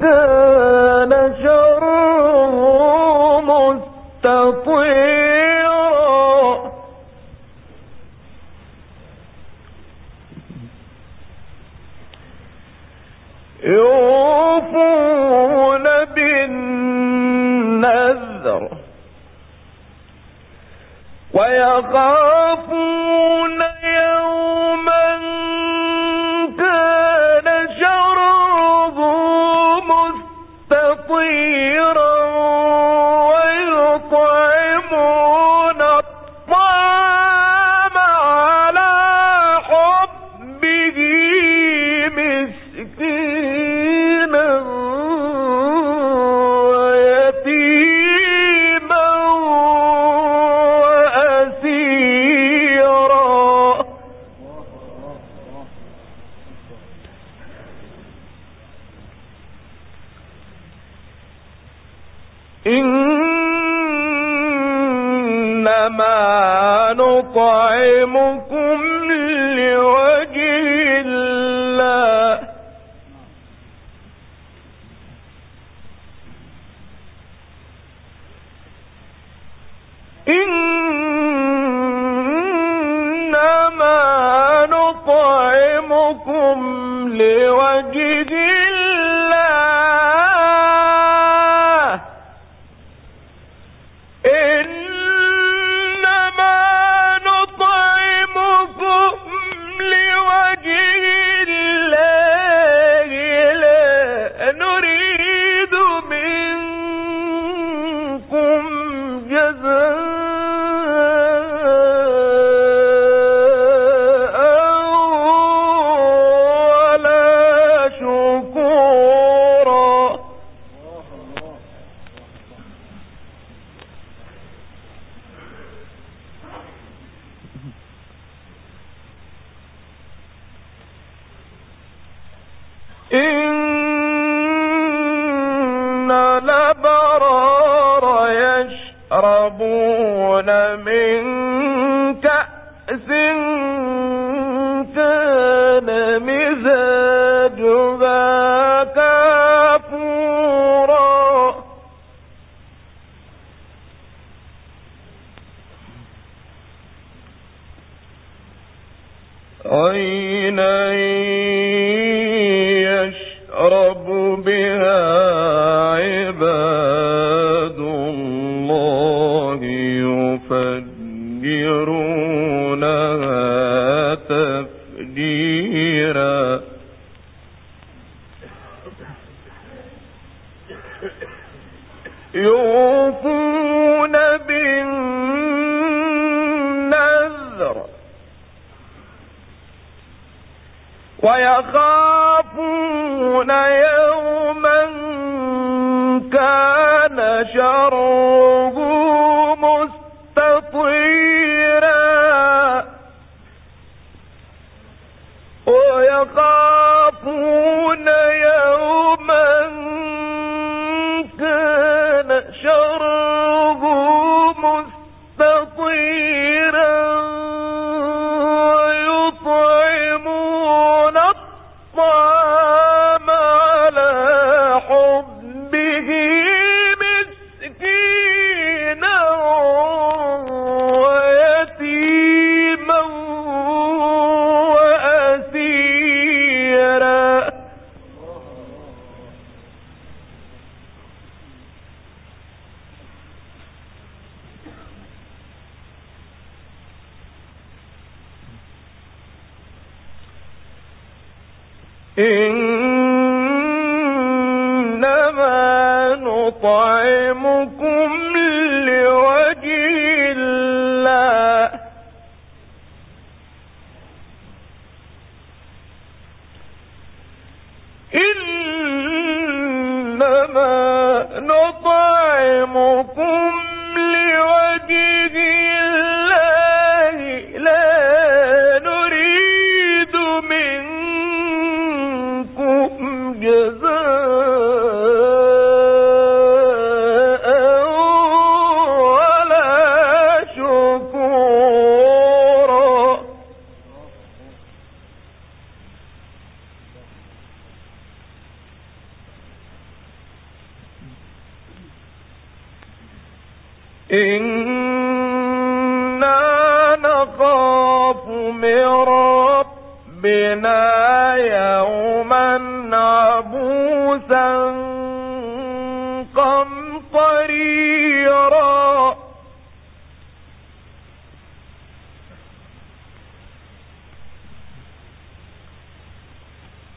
كان شره مستطيع. ربكم يشربون من كأس كان مزاجا مديرا يوفون بالنذر ويخافون يوما كان شر إنما نطعم جزاء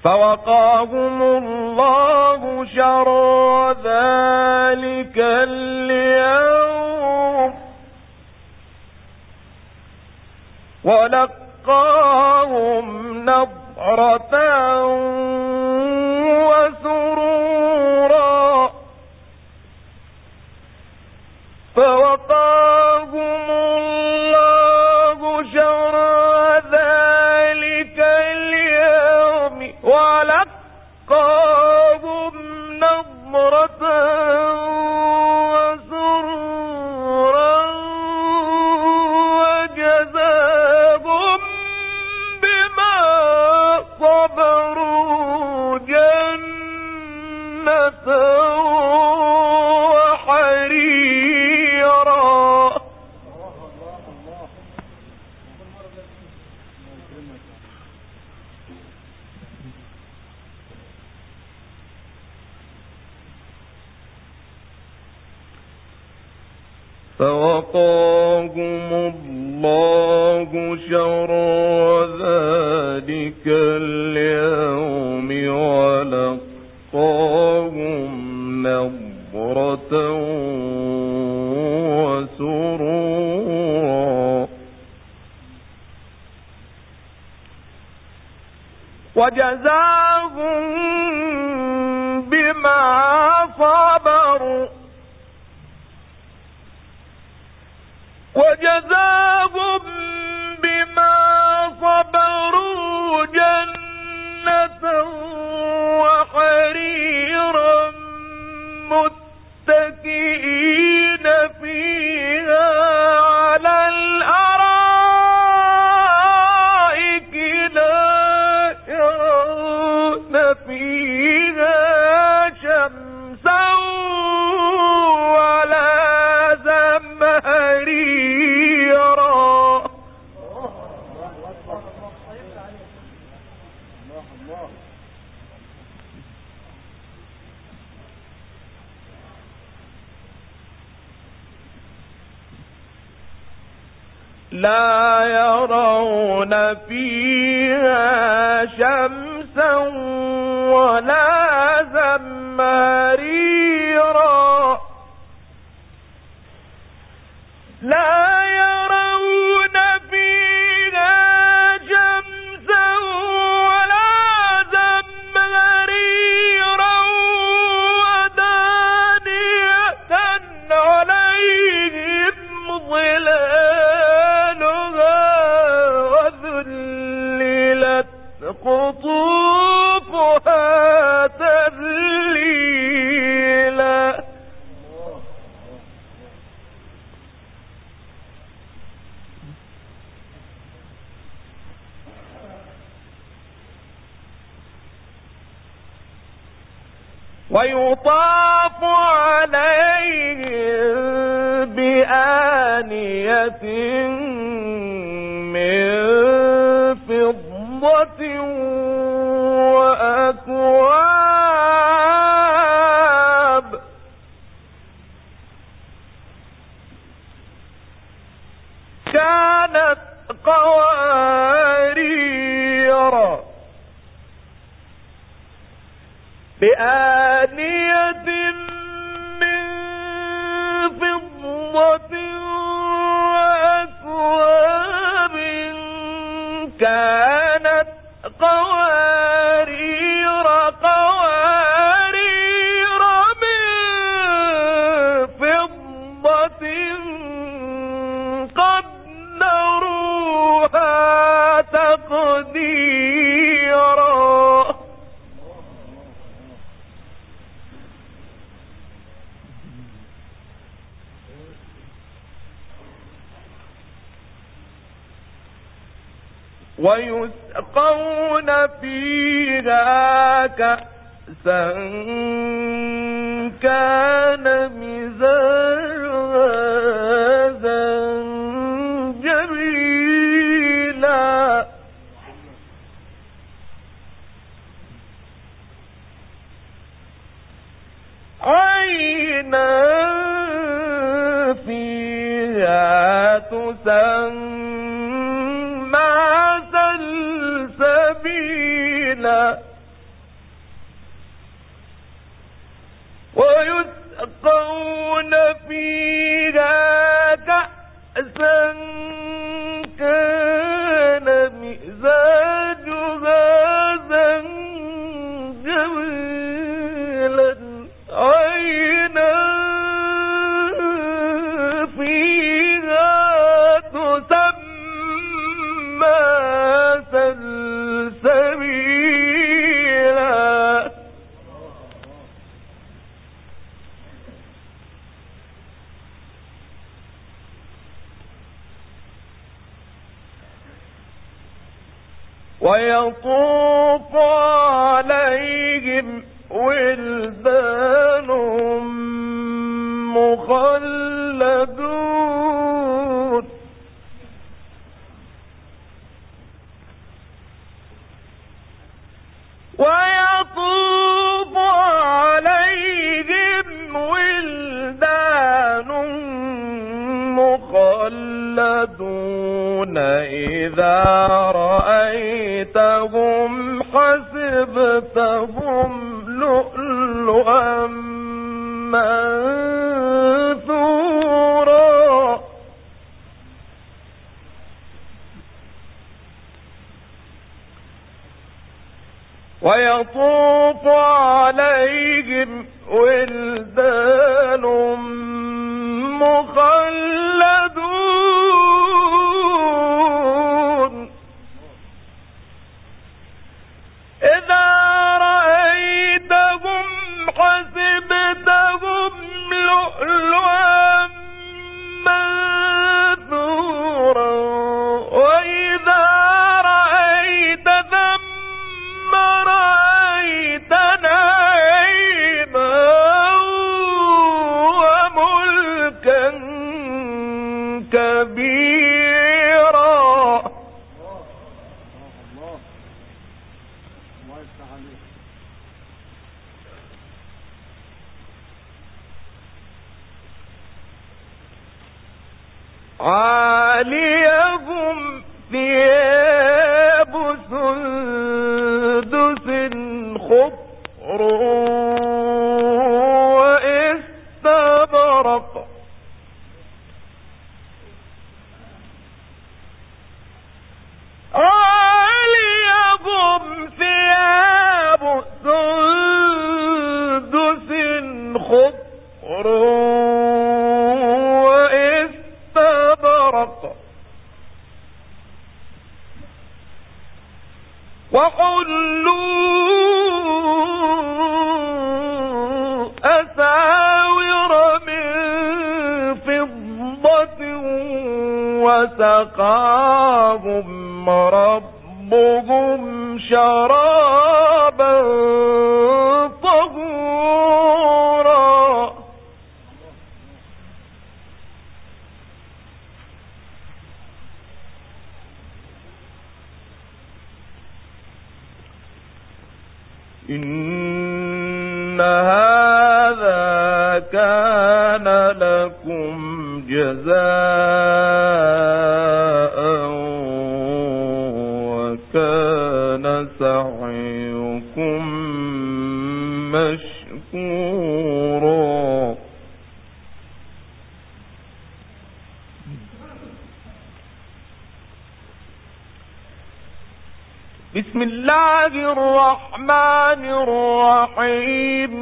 فوقاهم الله شر ذلك اليوم. ولقاهم نظرة فوقاهم الله شر ذلك اليوم ولقاهم نظرة وسرورا. وجزاهم وجزاهم لا يرون فيها شمسا ولا زماريرا من فضة ويسقون فيها كأسا كان يطوف عليهم ولدان مخلد فهم لؤلؤا منثورا. ويطوف عليهم ولدان سقاهم ربهم شرابا طهورا إن هذا كان لكم جزاء سعيكم مشكورا. بسم الله الرحمن الرحيم.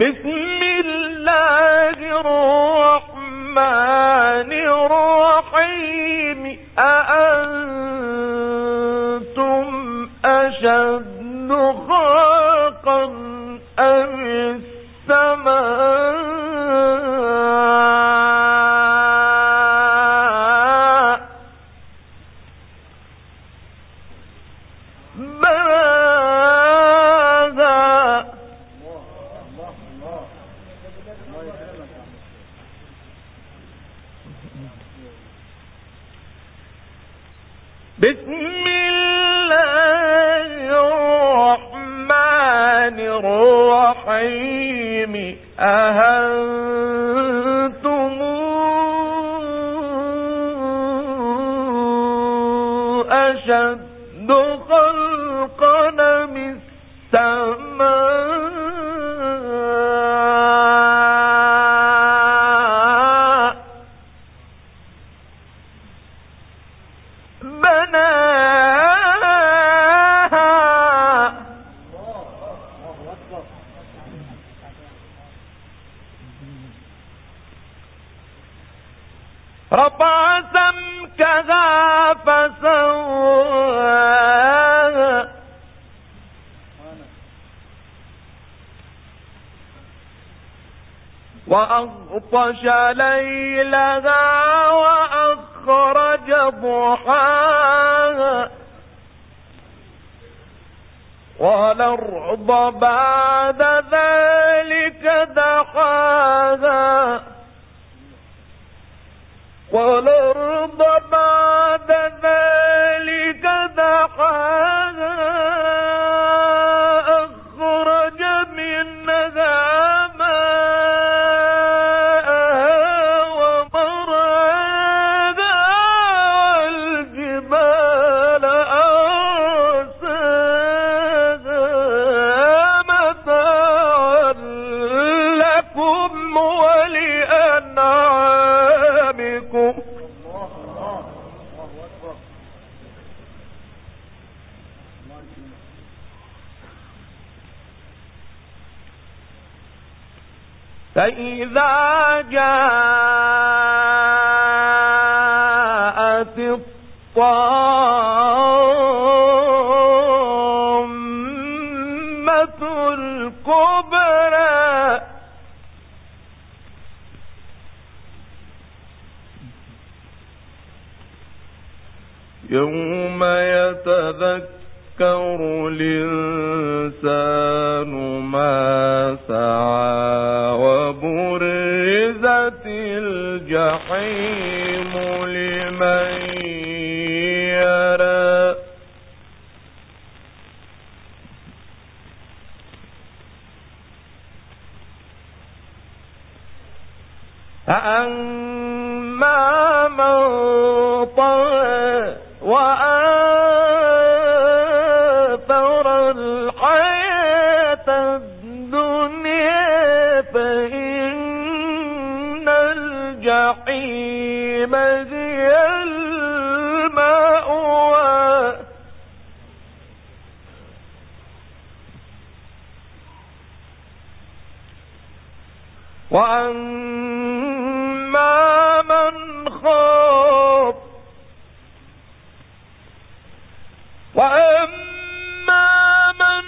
بسم الجبار أشد خلقا وأغطش ليلها وأخرج ضحاها. والأرض بعد ذلك دحاها. والأرض فإذا جاءت الطامة الكبرى يوم يتذكر الإنسان ما سعى وبرزت الجحيم لمن يرى. فأما من وأما من خاف وأما من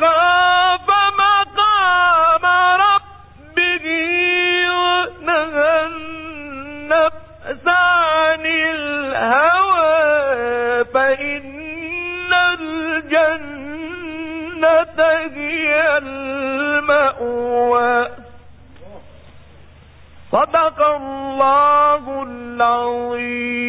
خاف المأوى صدق الله العظيم.